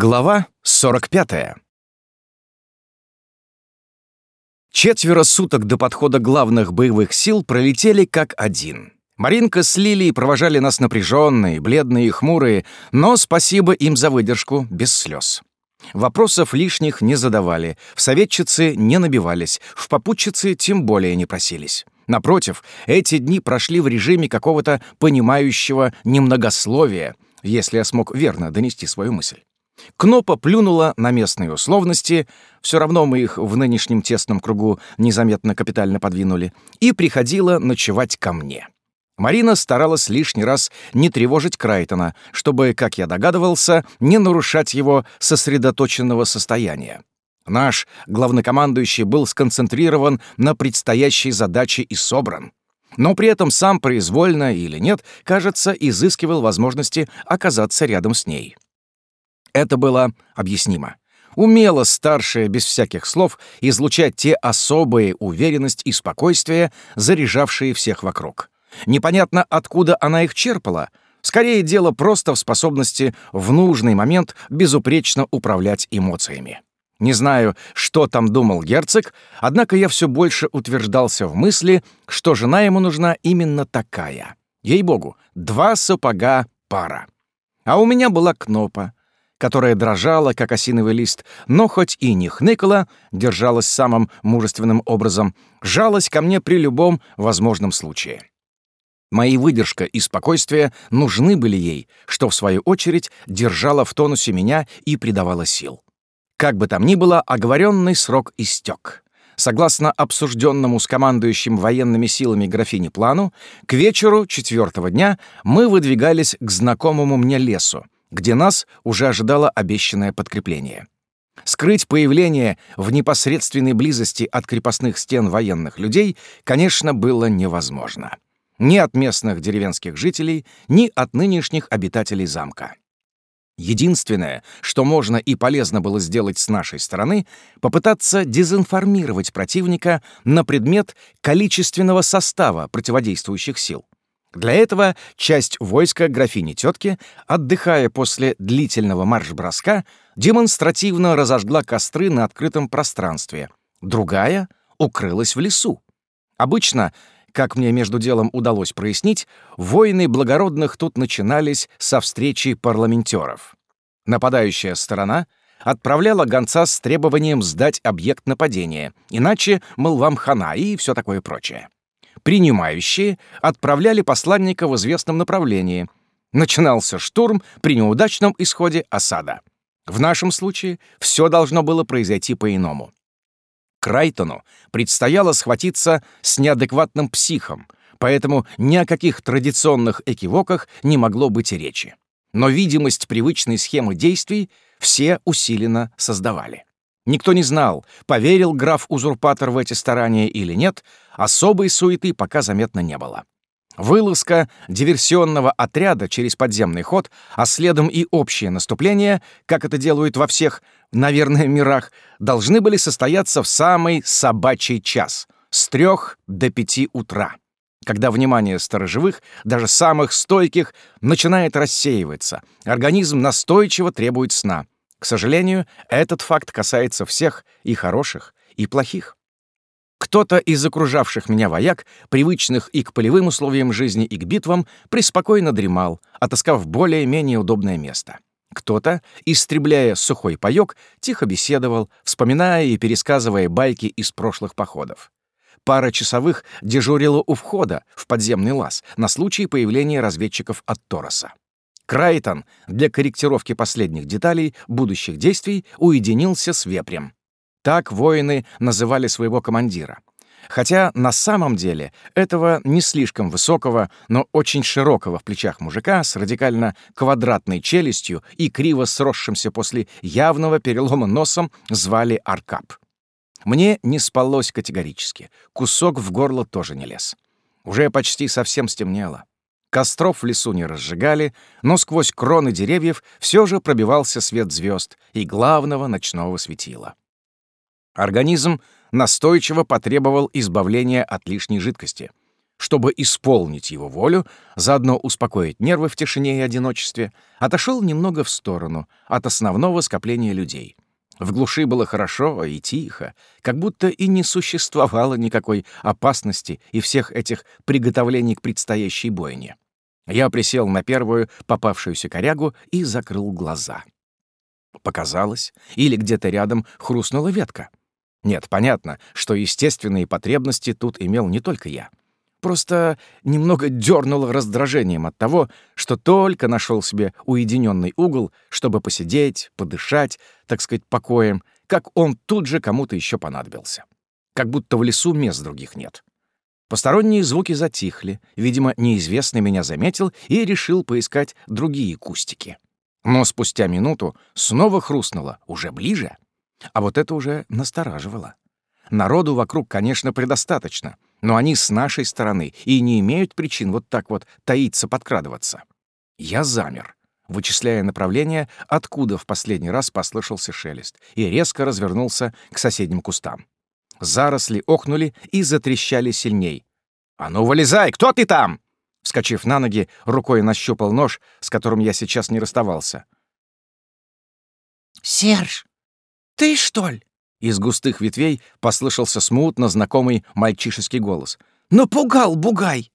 Глава 45. Четверо суток до подхода главных боевых сил пролетели как один. Маринка с Лилией провожали нас напряженные, бледные и хмурые, но спасибо им за выдержку, без слез. Вопросов лишних не задавали, в советчицы не набивались, в попутчицы тем более не просились. Напротив, эти дни прошли в режиме какого-то понимающего немногословия, если я смог верно донести свою мысль. Кнопа плюнула на местные условности, все равно мы их в нынешнем тесном кругу незаметно капитально подвинули, и приходила ночевать ко мне. Марина старалась лишний раз не тревожить Крайтона, чтобы, как я догадывался, не нарушать его сосредоточенного состояния. Наш главнокомандующий был сконцентрирован на предстоящей задаче и собран. Но при этом сам произвольно или нет, кажется, изыскивал возможности оказаться рядом с ней. Это было объяснимо. Умела старшая без всяких слов излучать те особые уверенность и спокойствие, заряжавшие всех вокруг. Непонятно, откуда она их черпала. Скорее, дело просто в способности в нужный момент безупречно управлять эмоциями. Не знаю, что там думал герцог, однако я все больше утверждался в мысли, что жена ему нужна именно такая. Ей-богу, два сапога пара. А у меня была кнопа, которая дрожала, как осиновый лист, но хоть и не хныкала, держалась самым мужественным образом, жалась ко мне при любом возможном случае. Мои выдержка и спокойствие нужны были ей, что, в свою очередь, держала в тонусе меня и придавала сил. Как бы там ни было, оговоренный срок истек. Согласно обсужденному с командующим военными силами графини плану, к вечеру четвертого дня мы выдвигались к знакомому мне лесу, где нас уже ожидало обещанное подкрепление. Скрыть появление в непосредственной близости от крепостных стен военных людей, конечно, было невозможно. Ни от местных деревенских жителей, ни от нынешних обитателей замка. Единственное, что можно и полезно было сделать с нашей стороны, попытаться дезинформировать противника на предмет количественного состава противодействующих сил. Для этого часть войска графини тетки, отдыхая после длительного марш-броска, демонстративно разожгла костры на открытом пространстве. Другая укрылась в лесу. Обычно, как мне между делом удалось прояснить, войны благородных тут начинались со встречи парламентеров. Нападающая сторона отправляла гонца с требованием сдать объект нападения, иначе, мол, вам хана и все такое прочее принимающие отправляли посланника в известном направлении. Начинался штурм при неудачном исходе осада. В нашем случае все должно было произойти по-иному. Крайтону предстояло схватиться с неадекватным психом, поэтому ни о каких традиционных экивоках не могло быть и речи. Но видимость привычной схемы действий все усиленно создавали. Никто не знал, поверил граф-узурпатор в эти старания или нет, особой суеты пока заметно не было. Вылазка диверсионного отряда через подземный ход, а следом и общее наступление, как это делают во всех, наверное, мирах, должны были состояться в самый собачий час — с трех до пяти утра, когда внимание сторожевых, даже самых стойких, начинает рассеиваться, организм настойчиво требует сна — к сожалению, этот факт касается всех и хороших, и плохих. Кто-то из окружавших меня вояк, привычных и к полевым условиям жизни, и к битвам, преспокойно дремал, отыскав более-менее удобное место. Кто-то, истребляя сухой паёк, тихо беседовал, вспоминая и пересказывая байки из прошлых походов. Пара часовых дежурила у входа в подземный лаз на случай появления разведчиков от Тороса. Крайтон для корректировки последних деталей будущих действий уединился с вепрем. Так воины называли своего командира. Хотя на самом деле этого не слишком высокого, но очень широкого в плечах мужика с радикально квадратной челюстью и криво сросшимся после явного перелома носом звали Аркап. Мне не спалось категорически, кусок в горло тоже не лез. Уже почти совсем стемнело. Костров в лесу не разжигали, но сквозь кроны деревьев все же пробивался свет звезд и главного ночного светила. Организм настойчиво потребовал избавления от лишней жидкости. чтобы исполнить его волю, заодно успокоить нервы в тишине и одиночестве, отошел немного в сторону от основного скопления людей. В глуши было хорошо и тихо, как будто и не существовало никакой опасности и всех этих приготовлений к предстоящей бойне. Я присел на первую попавшуюся корягу и закрыл глаза. Показалось, или где-то рядом хрустнула ветка. Нет, понятно, что естественные потребности тут имел не только я. Просто немного дернуло раздражением от того, что только нашел себе уединенный угол, чтобы посидеть, подышать, так сказать, покоем, как он тут же кому-то еще понадобился. Как будто в лесу мест других нет. Посторонние звуки затихли, видимо, неизвестный меня заметил и решил поискать другие кустики. Но спустя минуту снова хрустнуло, уже ближе. А вот это уже настораживало. Народу вокруг, конечно, предостаточно, но они с нашей стороны и не имеют причин вот так вот таиться, подкрадываться. Я замер, вычисляя направление, откуда в последний раз послышался шелест, и резко развернулся к соседним кустам. Заросли охнули и затрещали сильней. «А ну, вылезай! Кто ты там?» Вскочив на ноги, рукой нащупал нож, с которым я сейчас не расставался. «Серж, ты, что ли?» Из густых ветвей послышался смутно знакомый мальчишеский голос. «Напугал, бугай!»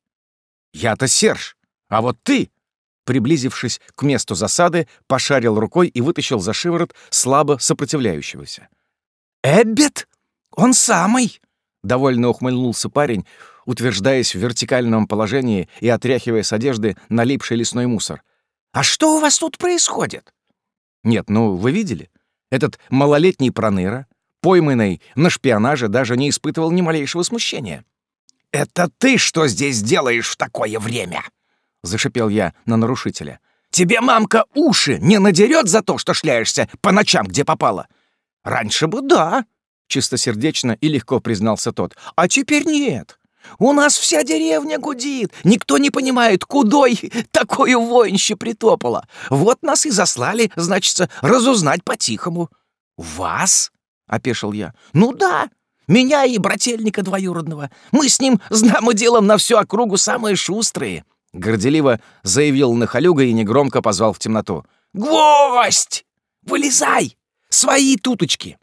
«Я-то Серж, а вот ты!» Приблизившись к месту засады, пошарил рукой и вытащил за шиворот слабо сопротивляющегося. «Эббет? Он самый!» — довольно ухмыльнулся парень, утверждаясь в вертикальном положении и отряхивая с одежды налипший лесной мусор. «А что у вас тут происходит?» «Нет, ну, вы видели? Этот малолетний проныра пойманный на шпионаже, даже не испытывал ни малейшего смущения. «Это ты что здесь делаешь в такое время?» — зашипел я на нарушителя. «Тебе мамка уши не надерет за то, что шляешься по ночам, где попало?» «Раньше бы да», — чистосердечно и легко признался тот. «А теперь нет. У нас вся деревня гудит. Никто не понимает, кудой такое воинище притопало. Вот нас и заслали, значится, разузнать по-тихому». «Вас?» — опешил я. «Ну да, меня и брательника двоюродного. Мы с ним, знамо делом, на всю округу самые шустрые». Горделиво заявил Нахалюга и негромко позвал в темноту. «Гвоздь! Вылезай! Свои туточки!»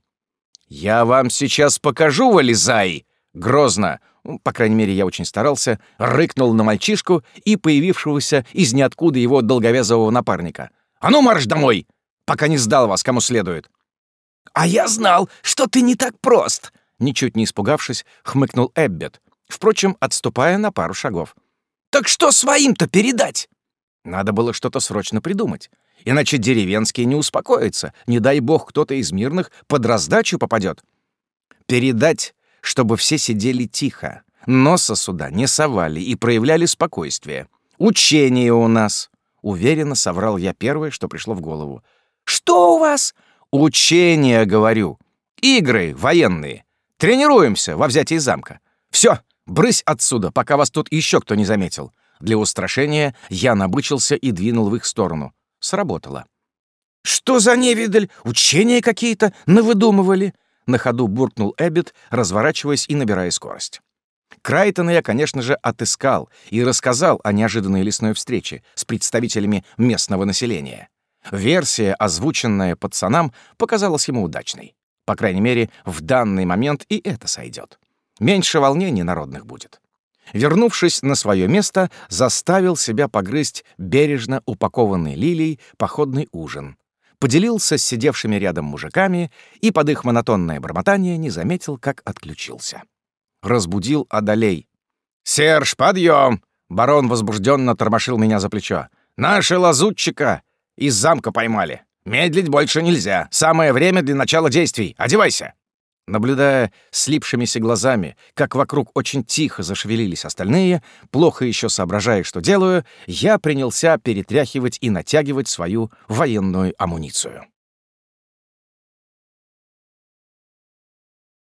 «Я вам сейчас покажу, вылезай!» Грозно, ну, по крайней мере, я очень старался, рыкнул на мальчишку и появившегося из ниоткуда его долговязового напарника. «А ну, марш домой, пока не сдал вас кому следует!» «А я знал, что ты не так прост!» Ничуть не испугавшись, хмыкнул Эббет, впрочем, отступая на пару шагов. «Так что своим-то передать?» Надо было что-то срочно придумать. Иначе деревенские не успокоятся. Не дай бог кто-то из мирных под раздачу попадет. Передать, чтобы все сидели тихо, носа сюда не совали и проявляли спокойствие. Учение у нас. Уверенно соврал я первое, что пришло в голову. «Что у вас?» Учения, говорю. Игры военные. Тренируемся во взятии замка. Все, брысь отсюда, пока вас тут еще кто не заметил. Для устрашения я набычился и двинул в их сторону. Сработало. «Что за невидаль? Учения какие-то навыдумывали?» На ходу буркнул Эббит, разворачиваясь и набирая скорость. Крайтона я, конечно же, отыскал и рассказал о неожиданной лесной встрече с представителями местного населения. Версия, озвученная пацанам, показалась ему удачной. По крайней мере, в данный момент и это сойдет. Меньше волнений народных будет. Вернувшись на свое место, заставил себя погрызть бережно упакованный лилией походный ужин. Поделился с сидевшими рядом мужиками и под их монотонное бормотание не заметил, как отключился. Разбудил Адалей. «Серж, подъем!» Барон возбужденно тормошил меня за плечо. «Наши лазутчика из замка поймали. Медлить больше нельзя. Самое время для начала действий. Одевайся!» Наблюдая слипшимися глазами, как вокруг очень тихо зашевелились остальные, плохо еще соображая, что делаю, я принялся перетряхивать и натягивать свою военную амуницию.